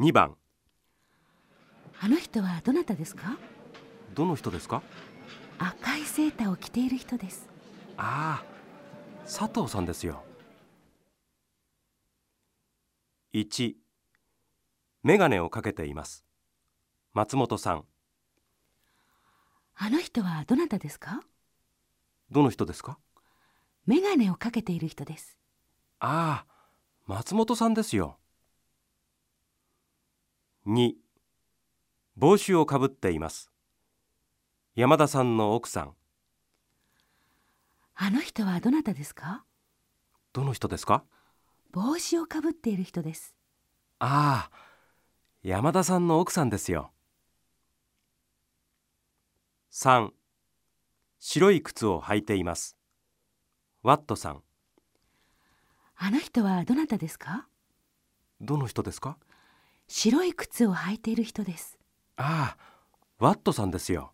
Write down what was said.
2番。あの人はどなたですか？どの人ですか？赤いセーターを着ている人です。ああ佐藤さんですよ。1メガネをかけています。松本さん。あの人はどなたですか？どの人ですか？メガネをかけている人です。ああ松本さんですよ2帽子をかぶっています。山田さんの奥さん。あの人はどなたですか？どの人ですか？帽子をかぶっている人です。ああ山田さんの奥さんですよ。3白い靴を履いています。ワットさん。あの人はどなたですか？どの人ですか？白い靴を履いている人です。ああワットさんですよ。